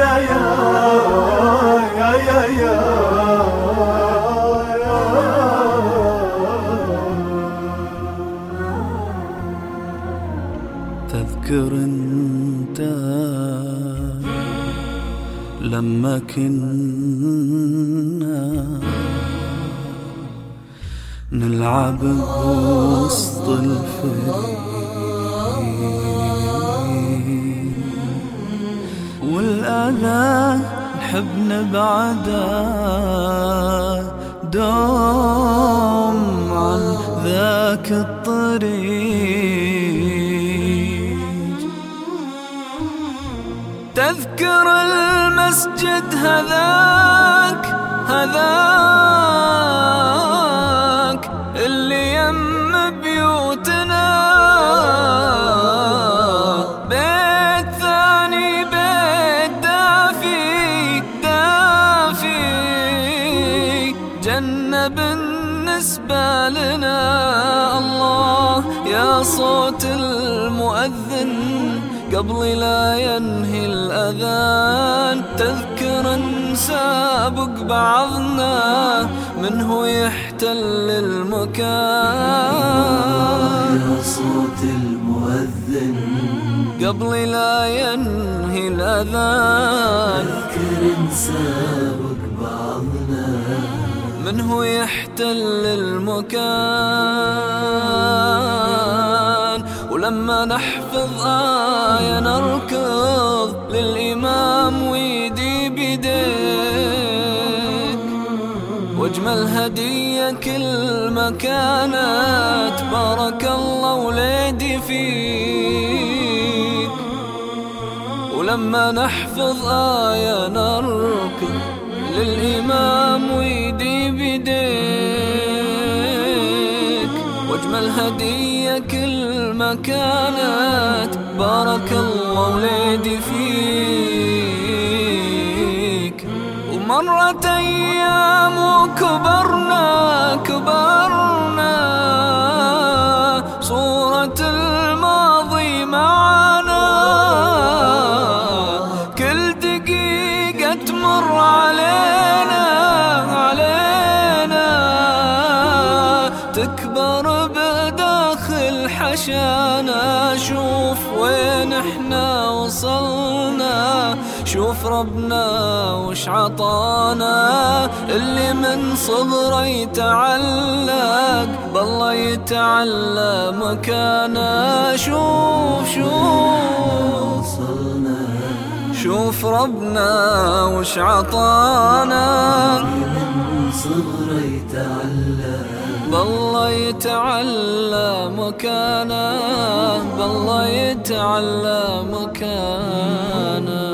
يا يا يا يا تذكر انت لما كنا نلعب بوسط الفريق. والآلة نحب نبعدا دوم عن ذاك الطريق. تذكر المسجد هذاك هذاك. جنة بالنسبة لنا الله يا صوت المؤذن قبل لا ينهي الأذان. تذكر نسابق بعضنا من هو يحتل المكان. يا صوت المؤذن قبل لا ينهي الأذان. اذكر نسابق بعضنا من هو يحتل المكان. ولما نحفظ آية نركض للإمام ويدي بيديك واجمل هدية كل ما كانت بارك الله وليدي فيك. ولما نحفظ آية نركض للإمام ويدي بيديك. واجمل هدية كل ما كانت. بارك الله وليدي فيك. ومرت أيام وكبرنا بداخل حشانا شوف وين إحنا وصلنا. شوف ربنا وش عطانا. اللي من صغره يتعلق بالله يتعلى مكانا شوف شوف. وصلنا شوف ربنا وش عطانا. من صغره يتعلم بالله يتعلى مكانه بالله يتعلى مكانه.